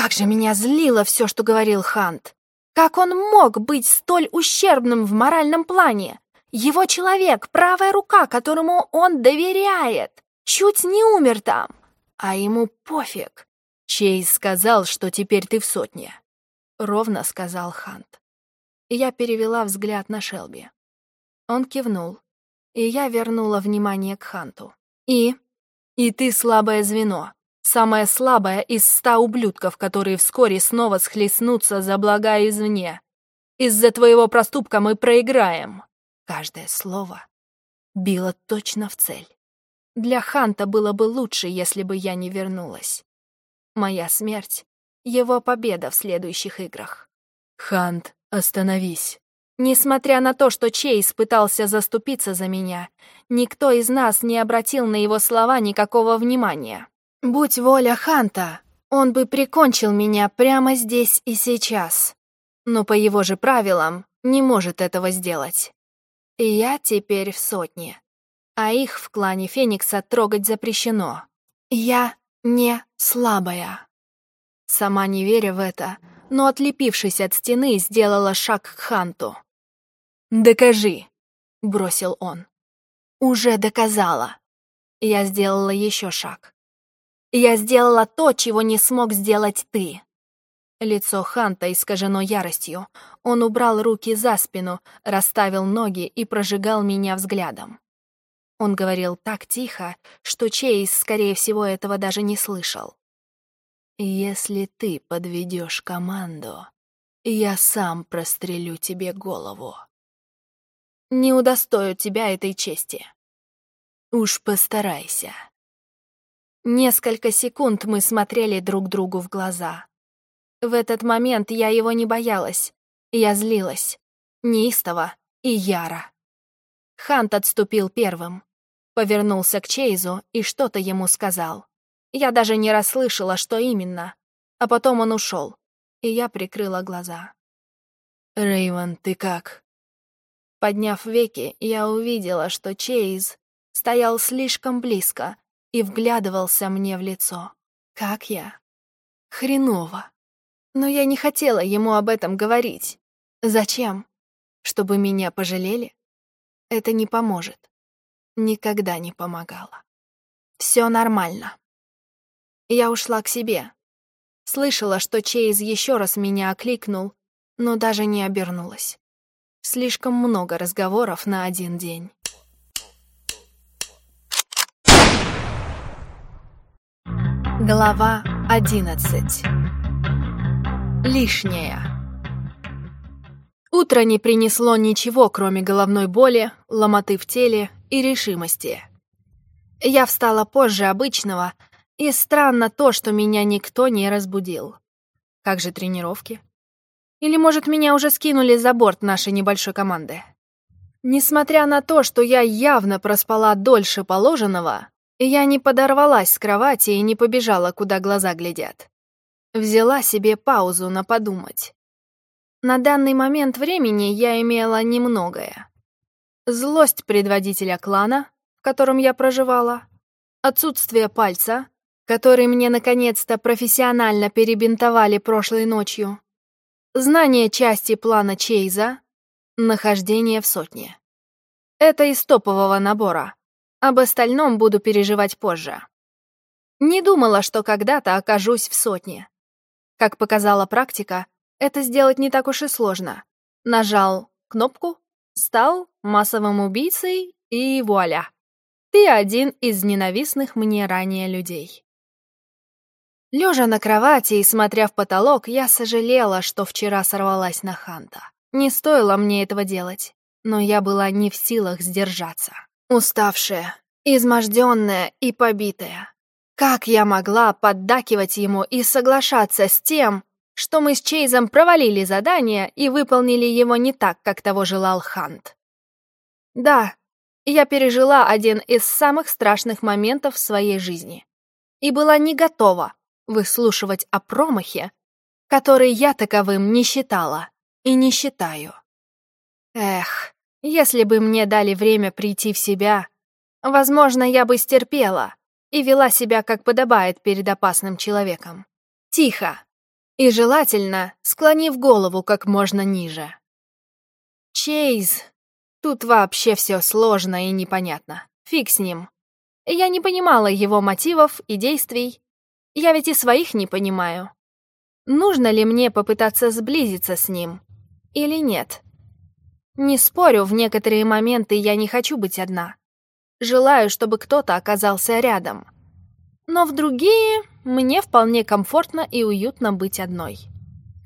Как же меня злило все, что говорил Хант. Как он мог быть столь ущербным в моральном плане? Его человек, правая рука, которому он доверяет, чуть не умер там. А ему пофиг. Чейз сказал, что теперь ты в сотне. Ровно сказал Хант. Я перевела взгляд на Шелби. Он кивнул, и я вернула внимание к Ханту. И? И ты слабое звено. Самое слабое из ста ублюдков, которые вскоре снова схлестнутся за блага извне. Из-за твоего проступка мы проиграем. Каждое слово било точно в цель. Для Ханта было бы лучше, если бы я не вернулась. Моя смерть — его победа в следующих играх. «Хант, остановись!» Несмотря на то, что Чейз пытался заступиться за меня, никто из нас не обратил на его слова никакого внимания. Будь воля Ханта, он бы прикончил меня прямо здесь и сейчас. Но по его же правилам не может этого сделать. И я теперь в сотне. А их в клане Феникса трогать запрещено. Я не слабая. Сама не веря в это, но отлепившись от стены, сделала шаг к Ханту. «Докажи», — бросил он. «Уже доказала». Я сделала еще шаг. «Я сделала то, чего не смог сделать ты». Лицо Ханта искажено яростью. Он убрал руки за спину, расставил ноги и прожигал меня взглядом. Он говорил так тихо, что Чейз, скорее всего, этого даже не слышал. «Если ты подведешь команду, я сам прострелю тебе голову». «Не удостою тебя этой чести». «Уж постарайся». Несколько секунд мы смотрели друг другу в глаза. В этот момент я его не боялась. Я злилась. Неистово и яро. Хант отступил первым. Повернулся к Чейзу и что-то ему сказал. Я даже не расслышала, что именно. А потом он ушел, и я прикрыла глаза. Рейвен, ты как?» Подняв веки, я увидела, что Чейз стоял слишком близко и вглядывался мне в лицо. Как я? Хреново. Но я не хотела ему об этом говорить. Зачем? Чтобы меня пожалели? Это не поможет. Никогда не помогало. Все нормально. Я ушла к себе. Слышала, что Чейз еще раз меня окликнул, но даже не обернулась. Слишком много разговоров на один день. Глава одиннадцать Лишнее. Утро не принесло ничего, кроме головной боли, ломоты в теле и решимости. Я встала позже обычного, и странно то, что меня никто не разбудил. Как же тренировки? Или, может, меня уже скинули за борт нашей небольшой команды? Несмотря на то, что я явно проспала дольше положенного, я не подорвалась с кровати и не побежала, куда глаза глядят. Взяла себе паузу на подумать. На данный момент времени я имела немногое. Злость предводителя клана, в котором я проживала, отсутствие пальца, который мне наконец-то профессионально перебинтовали прошлой ночью, знание части плана Чейза, нахождение в сотне. Это из топового набора. Об остальном буду переживать позже. Не думала, что когда-то окажусь в сотне. Как показала практика, это сделать не так уж и сложно. Нажал кнопку, стал массовым убийцей и вуаля. Ты один из ненавистных мне ранее людей. Лежа на кровати и смотря в потолок, я сожалела, что вчера сорвалась на Ханта. Не стоило мне этого делать, но я была не в силах сдержаться. Уставшая, изможденная и побитая. Как я могла поддакивать ему и соглашаться с тем, что мы с Чейзом провалили задание и выполнили его не так, как того желал Хант? Да, я пережила один из самых страшных моментов в своей жизни и была не готова выслушивать о промахе, который я таковым не считала и не считаю. Эх, если бы мне дали время прийти в себя, возможно, я бы стерпела, и вела себя, как подобает перед опасным человеком. Тихо, И желательно, склонив голову как можно ниже. Чейз. Тут вообще все сложно и непонятно. Фиг с ним. Я не понимала его мотивов и действий. Я ведь и своих не понимаю. Нужно ли мне попытаться сблизиться с ним? Или нет? Не спорю, в некоторые моменты я не хочу быть одна. Желаю, чтобы кто-то оказался рядом. Но в другие мне вполне комфортно и уютно быть одной.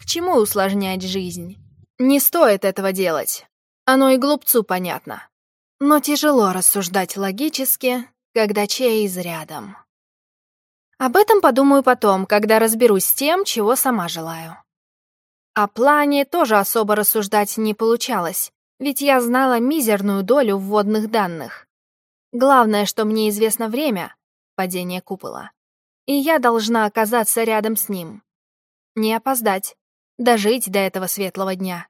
К чему усложнять жизнь? Не стоит этого делать. Оно и глупцу понятно. Но тяжело рассуждать логически, когда Чейз рядом. Об этом подумаю потом, когда разберусь с тем, чего сама желаю. О плане тоже особо рассуждать не получалось, ведь я знала мизерную долю вводных данных. Главное, что мне известно время — падение купола. И я должна оказаться рядом с ним. Не опоздать, дожить до этого светлого дня.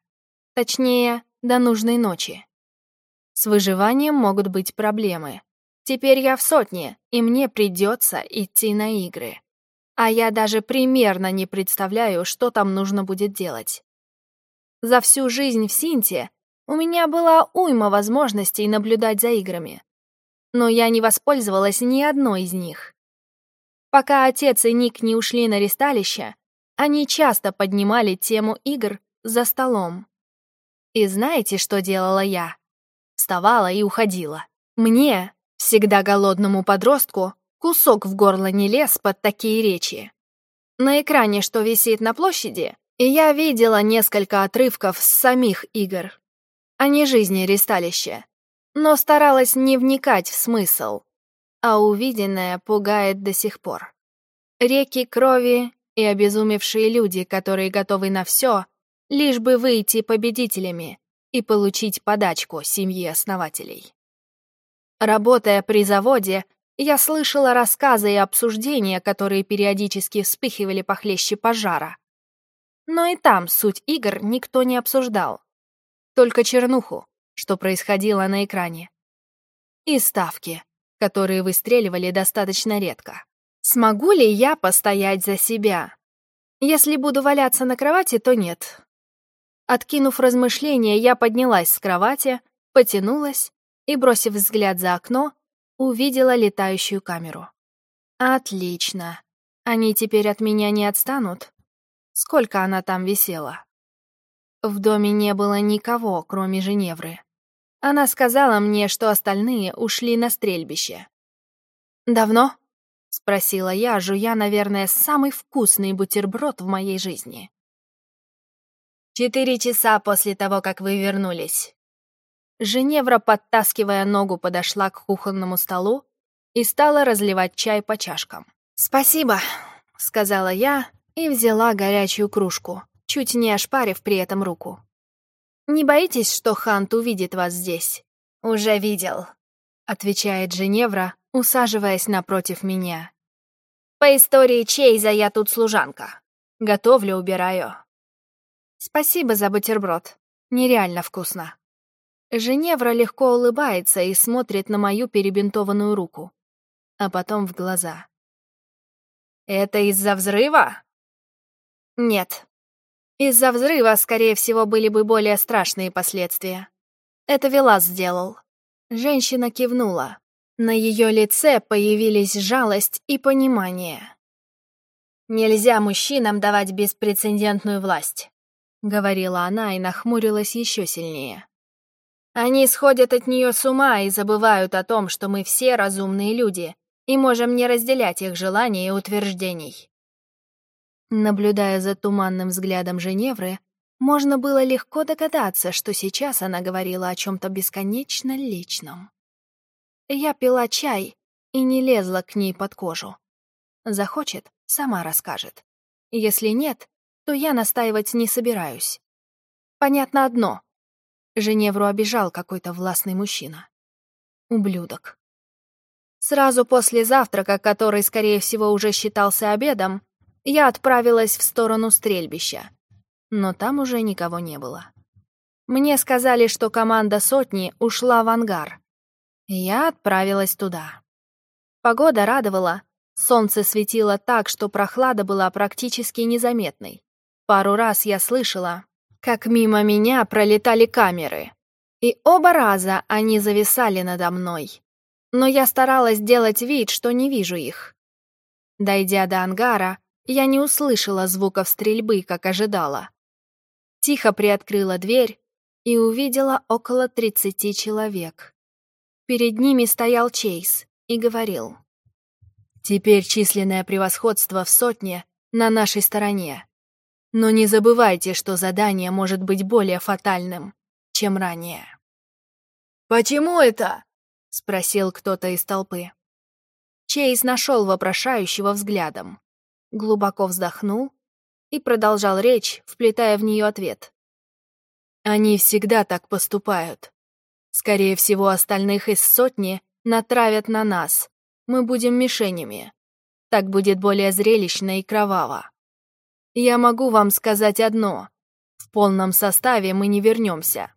Точнее, до нужной ночи. С выживанием могут быть проблемы. Теперь я в сотне, и мне придется идти на игры. А я даже примерно не представляю, что там нужно будет делать. За всю жизнь в Синте у меня была уйма возможностей наблюдать за играми. Но я не воспользовалась ни одной из них. Пока отец и Ник не ушли на ресталище, они часто поднимали тему игр за столом. И знаете, что делала я? Вставала и уходила. Мне, всегда голодному подростку, кусок в горло не лез под такие речи. На экране, что висит на площади, я видела несколько отрывков с самих игр, а не жизни ресталища, но старалась не вникать в смысл, а увиденное пугает до сих пор. Реки крови и обезумевшие люди, которые готовы на все, лишь бы выйти победителями и получить подачку семьи основателей. Работая при заводе, я слышала рассказы и обсуждения, которые периодически вспыхивали похлеще пожара. Но и там суть игр никто не обсуждал. Только чернуху, что происходило на экране. И ставки, которые выстреливали достаточно редко. Смогу ли я постоять за себя? Если буду валяться на кровати, то нет. Откинув размышления, я поднялась с кровати, потянулась и, бросив взгляд за окно, увидела летающую камеру. Отлично. Они теперь от меня не отстанут? Сколько она там висела? В доме не было никого, кроме Женевры. Она сказала мне, что остальные ушли на стрельбище. «Давно?» — спросила я, жуя, наверное, самый вкусный бутерброд в моей жизни. Четыре часа после того, как вы вернулись. Женевра, подтаскивая ногу, подошла к кухонному столу и стала разливать чай по чашкам. «Спасибо», — сказала я и взяла горячую кружку, чуть не ошпарив при этом руку. «Не боитесь, что Хант увидит вас здесь?» «Уже видел», — отвечает Женевра, усаживаясь напротив меня. «По истории Чейза я тут служанка. Готовлю, убираю. Спасибо за бутерброд. Нереально вкусно. Женевра легко улыбается и смотрит на мою перебинтованную руку, а потом в глаза. «Это из-за взрыва?» «Нет. Из-за взрыва, скорее всего, были бы более страшные последствия. Это Велас сделал». Женщина кивнула. На ее лице появились жалость и понимание. «Нельзя мужчинам давать беспрецедентную власть. — говорила она и нахмурилась еще сильнее. «Они сходят от нее с ума и забывают о том, что мы все разумные люди и можем не разделять их желаний и утверждений». Наблюдая за туманным взглядом Женевры, можно было легко догадаться, что сейчас она говорила о чем-то бесконечно личном. Я пила чай и не лезла к ней под кожу. Захочет — сама расскажет. Если нет, то я настаивать не собираюсь. Понятно одно. Женевру обижал какой-то властный мужчина. Ублюдок. Сразу после завтрака, который, скорее всего, уже считался обедом, я отправилась в сторону стрельбища. Но там уже никого не было. Мне сказали, что команда сотни ушла в ангар. Я отправилась туда. Погода радовала, солнце светило так, что прохлада была практически незаметной. Пару раз я слышала, как мимо меня пролетали камеры, и оба раза они зависали надо мной. Но я старалась делать вид, что не вижу их. Дойдя до ангара, я не услышала звуков стрельбы, как ожидала. Тихо приоткрыла дверь и увидела около тридцати человек. Перед ними стоял Чейз и говорил. «Теперь численное превосходство в сотне на нашей стороне. Но не забывайте, что задание может быть более фатальным, чем ранее». «Почему это?» — спросил кто-то из толпы. Чейз нашел вопрошающего взглядом, глубоко вздохнул и продолжал речь, вплетая в нее ответ. «Они всегда так поступают. Скорее всего, остальных из сотни натравят на нас. Мы будем мишенями. Так будет более зрелищно и кроваво. Я могу вам сказать одно. В полном составе мы не вернемся.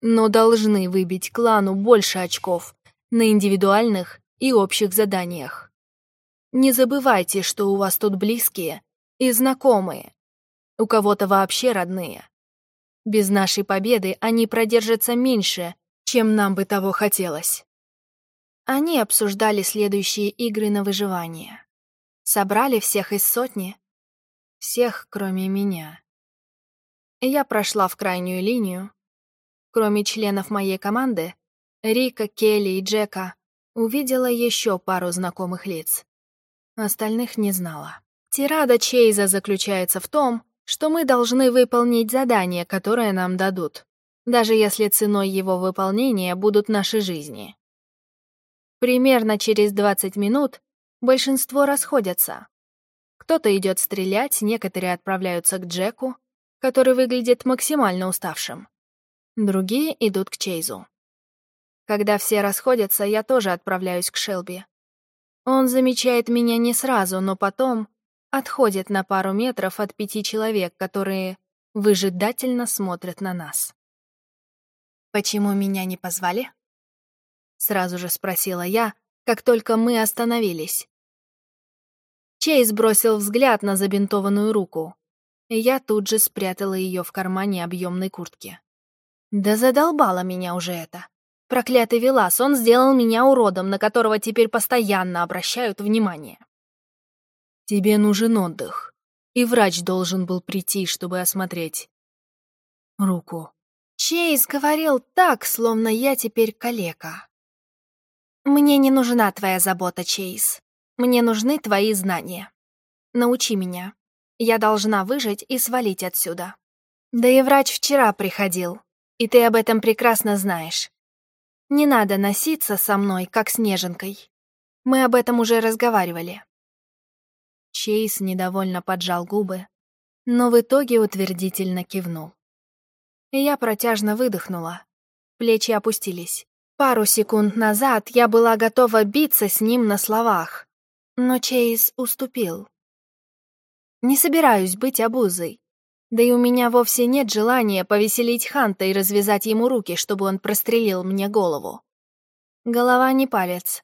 Но должны выбить клану больше очков на индивидуальных и общих заданиях. Не забывайте, что у вас тут близкие и знакомые, у кого-то вообще родные. Без нашей победы они продержатся меньше, чем нам бы того хотелось. Они обсуждали следующие игры на выживание. Собрали всех из сотни. Всех, кроме меня. Я прошла в крайнюю линию. Кроме членов моей команды, Рика, Келли и Джека, увидела еще пару знакомых лиц. Остальных не знала. Тирада Чейза заключается в том, что мы должны выполнить задание, которое нам дадут, даже если ценой его выполнения будут наши жизни. Примерно через 20 минут большинство расходятся. Кто-то идет стрелять, некоторые отправляются к Джеку, который выглядит максимально уставшим. Другие идут к Чейзу. Когда все расходятся, я тоже отправляюсь к Шелби. Он замечает меня не сразу, но потом отходит на пару метров от пяти человек, которые выжидательно смотрят на нас. «Почему меня не позвали?» Сразу же спросила я, как только мы остановились. Чейз бросил взгляд на забинтованную руку, и я тут же спрятала ее в кармане объемной куртки. Да задолбало меня уже это. Проклятый Велас, он сделал меня уродом, на которого теперь постоянно обращают внимание. Тебе нужен отдых, и врач должен был прийти, чтобы осмотреть руку. Чейз говорил так, словно я теперь калека. Мне не нужна твоя забота, Чейз. Мне нужны твои знания. Научи меня. Я должна выжить и свалить отсюда. Да и врач вчера приходил, и ты об этом прекрасно знаешь. Не надо носиться со мной, как с неженкой. Мы об этом уже разговаривали. Чейз недовольно поджал губы, но в итоге утвердительно кивнул. Я протяжно выдохнула. Плечи опустились. Пару секунд назад я была готова биться с ним на словах, но Чейз уступил. Не собираюсь быть обузой. Да и у меня вовсе нет желания повеселить Ханта и развязать ему руки, чтобы он прострелил мне голову. Голова не палец.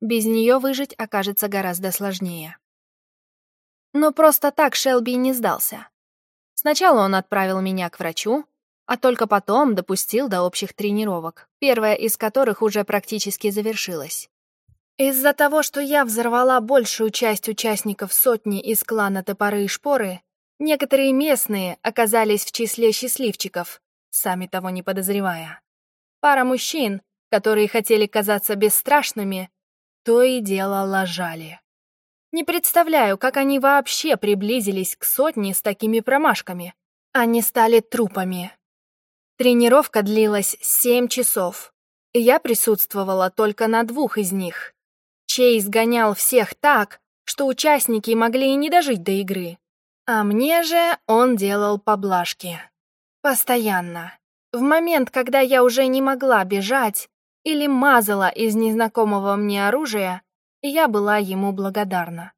Без нее выжить окажется гораздо сложнее. Но просто так Шелби не сдался. Сначала он отправил меня к врачу, а только потом допустил до общих тренировок, первая из которых уже практически завершилась. Из-за того, что я взорвала большую часть участников сотни из клана Топоры и Шпоры, некоторые местные оказались в числе счастливчиков, сами того не подозревая. Пара мужчин, которые хотели казаться бесстрашными, то и дело лажали. Не представляю, как они вообще приблизились к сотне с такими промашками. Они стали трупами. Тренировка длилась семь часов. И я присутствовала только на двух из них. Чейз гонял всех так, что участники могли и не дожить до игры. А мне же он делал поблажки. Постоянно. В момент, когда я уже не могла бежать или мазала из незнакомого мне оружия, я была ему благодарна.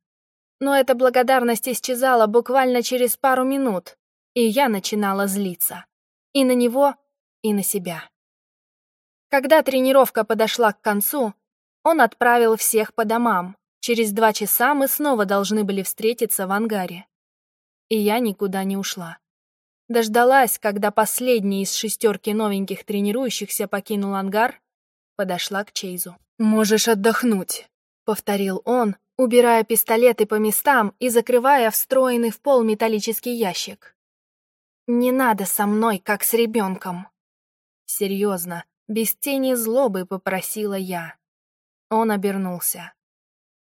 Но эта благодарность исчезала буквально через пару минут, и я начинала злиться. И на него, и на себя. Когда тренировка подошла к концу, он отправил всех по домам. Через два часа мы снова должны были встретиться в ангаре. И я никуда не ушла. Дождалась, когда последний из шестерки новеньких тренирующихся покинул ангар, подошла к Чейзу. «Можешь отдохнуть», — повторил он, убирая пистолеты по местам и закрывая встроенный в пол металлический ящик. «Не надо со мной, как с ребенком». Серьезно, без тени злобы попросила я. Он обернулся.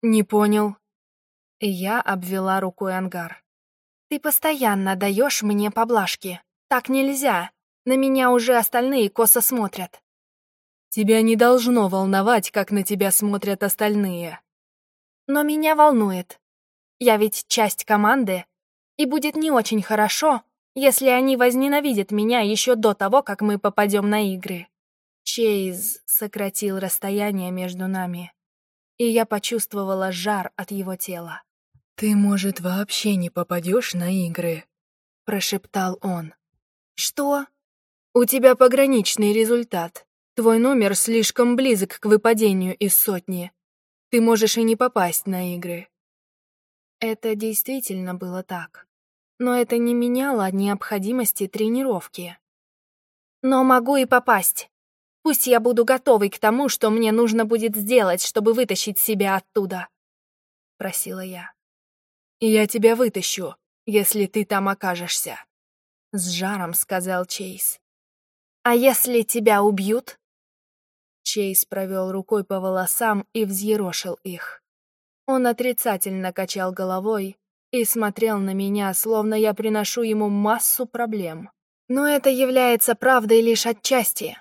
«Не понял». Я обвела рукой ангар. «Ты постоянно даешь мне поблажки. Так нельзя. На меня уже остальные косо смотрят». «Тебя не должно волновать, как на тебя смотрят остальные». «Но меня волнует. Я ведь часть команды, и будет не очень хорошо, если они возненавидят меня еще до того, как мы попадем на игры». Чейз сократил расстояние между нами, и я почувствовала жар от его тела. «Ты, может, вообще не попадешь на игры?» — прошептал он. «Что?» «У тебя пограничный результат. Твой номер слишком близок к выпадению из сотни. Ты можешь и не попасть на игры». Это действительно было так. Но это не меняло необходимости тренировки. «Но могу и попасть. Пусть я буду готовой к тому, что мне нужно будет сделать, чтобы вытащить себя оттуда», — просила я. «Я тебя вытащу, если ты там окажешься», — с жаром сказал Чейз. «А если тебя убьют?» Чейз провел рукой по волосам и взъерошил их. Он отрицательно качал головой и смотрел на меня, словно я приношу ему массу проблем. Но это является правдой лишь отчасти.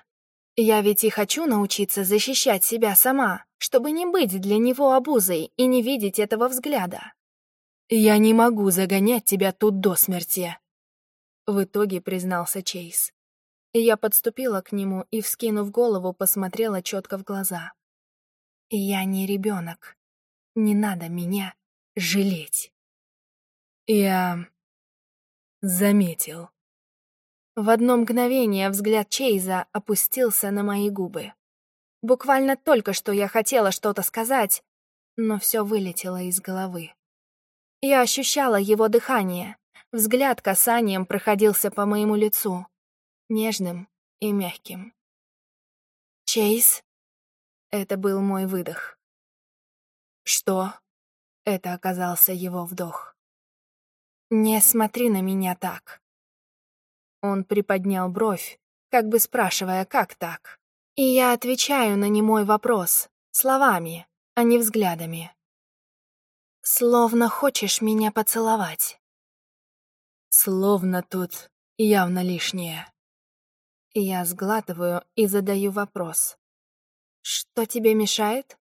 Я ведь и хочу научиться защищать себя сама, чтобы не быть для него обузой и не видеть этого взгляда. «Я не могу загонять тебя тут до смерти», — в итоге признался Чейз. Я подступила к нему и, вскинув голову, посмотрела четко в глаза. «Я не ребенок. Не надо меня жалеть». «Я... заметил». В одно мгновение взгляд Чейза опустился на мои губы. Буквально только что я хотела что-то сказать, но все вылетело из головы. Я ощущала его дыхание. Взгляд касанием проходился по моему лицу. Нежным и мягким. «Чейз?» Это был мой выдох. «Что?» Это оказался его вдох. «Не смотри на меня так». Он приподнял бровь, как бы спрашивая, как так. И я отвечаю на немой вопрос, словами, а не взглядами. Словно хочешь меня поцеловать. Словно тут явно лишнее. Я сглатываю и задаю вопрос. Что тебе мешает?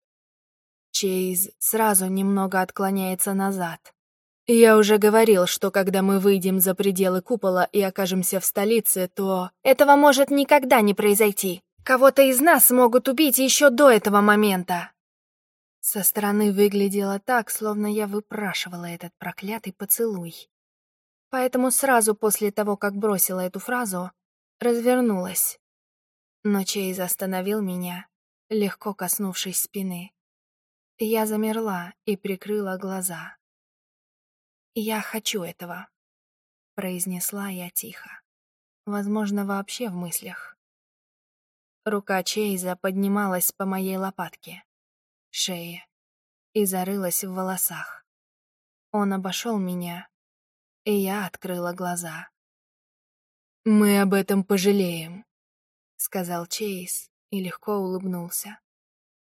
Чейз сразу немного отклоняется назад. Я уже говорил, что когда мы выйдем за пределы купола и окажемся в столице, то... Этого может никогда не произойти. Кого-то из нас могут убить еще до этого момента. Со стороны выглядело так, словно я выпрашивала этот проклятый поцелуй. Поэтому сразу после того, как бросила эту фразу, развернулась. Но Чейз остановил меня, легко коснувшись спины. Я замерла и прикрыла глаза. «Я хочу этого», — произнесла я тихо. Возможно, вообще в мыслях. Рука Чейза поднималась по моей лопатке шее и зарылась в волосах. Он обошел меня, и я открыла глаза. «Мы об этом пожалеем», — сказал Чейз и легко улыбнулся.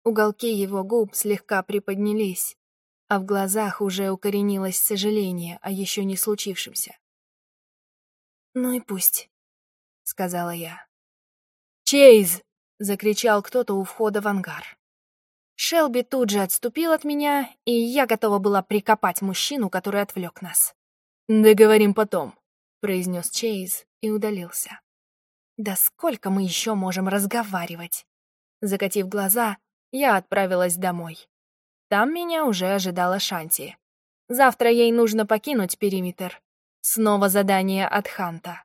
Уголки его губ слегка приподнялись, а в глазах уже укоренилось сожаление о еще не случившемся. «Ну и пусть», — сказала я. «Чейз!» — закричал кто-то у входа в ангар. Шелби тут же отступил от меня, и я готова была прикопать мужчину, который отвлек нас. «Договорим потом», — произнес Чейз и удалился. «Да сколько мы еще можем разговаривать?» Закатив глаза, я отправилась домой. Там меня уже ожидала Шанти. Завтра ей нужно покинуть периметр. Снова задание от Ханта.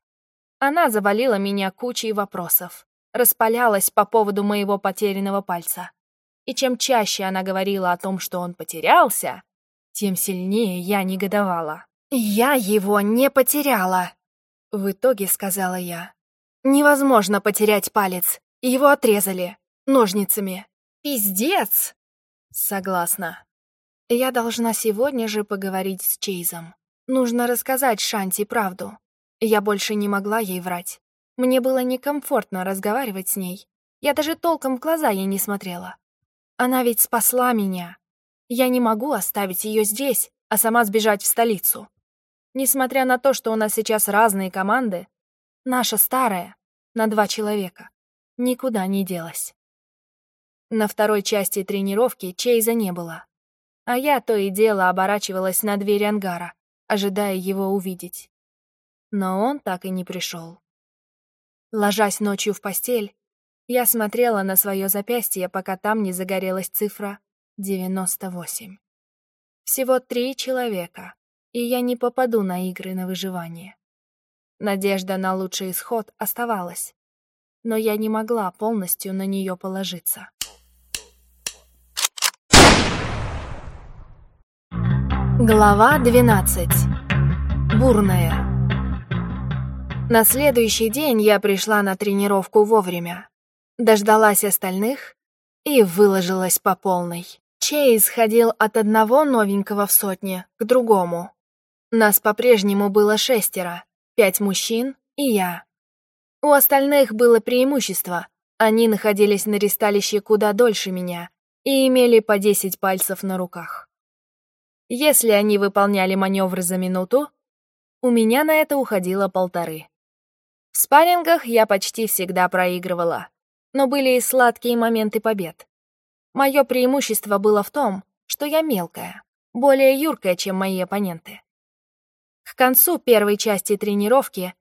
Она завалила меня кучей вопросов, распалялась по поводу моего потерянного пальца. И чем чаще она говорила о том, что он потерялся, тем сильнее я негодовала. Я его не потеряла, в итоге сказала я. Невозможно потерять палец. Его отрезали. Ножницами. Пиздец! Согласна. Я должна сегодня же поговорить с Чейзом. Нужно рассказать Шанти правду. Я больше не могла ей врать. Мне было некомфортно разговаривать с ней. Я даже толком в глаза ей не смотрела. Она ведь спасла меня. Я не могу оставить ее здесь, а сама сбежать в столицу. Несмотря на то, что у нас сейчас разные команды, наша старая, на два человека, никуда не делась. На второй части тренировки Чейза не было, а я то и дело оборачивалась на дверь ангара, ожидая его увидеть. Но он так и не пришел. Ложась ночью в постель, я смотрела на свое запястье, пока там не загорелась цифра 98. Всего три человека, и я не попаду на игры на выживание. Надежда на лучший исход оставалась, но я не могла полностью на нее положиться. Глава 12. Бурная. На следующий день я пришла на тренировку вовремя, дождалась остальных и выложилась по полной. Чейз ходил от одного новенького в сотне к другому. Нас по-прежнему было шестеро, пять мужчин и я. У остальных было преимущество, они находились на ристалище куда дольше меня и имели по десять пальцев на руках. Если они выполняли маневры за минуту, у меня на это уходило полторы. В спаррингах я почти всегда проигрывала, но были и сладкие моменты побед. Мое преимущество было в том, что я мелкая, более юркая, чем мои оппоненты. К концу первой части тренировки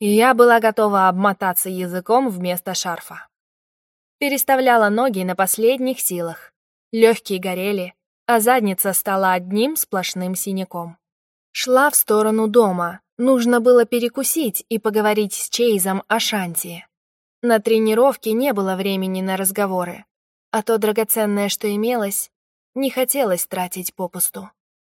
я была готова обмотаться языком вместо шарфа. Переставляла ноги на последних силах. Легкие горели, а задница стала одним сплошным синяком. Шла в сторону дома, Нужно было перекусить и поговорить с Чейзом о Шанти. На тренировке не было времени на разговоры, а то драгоценное, что имелось, не хотелось тратить попусту.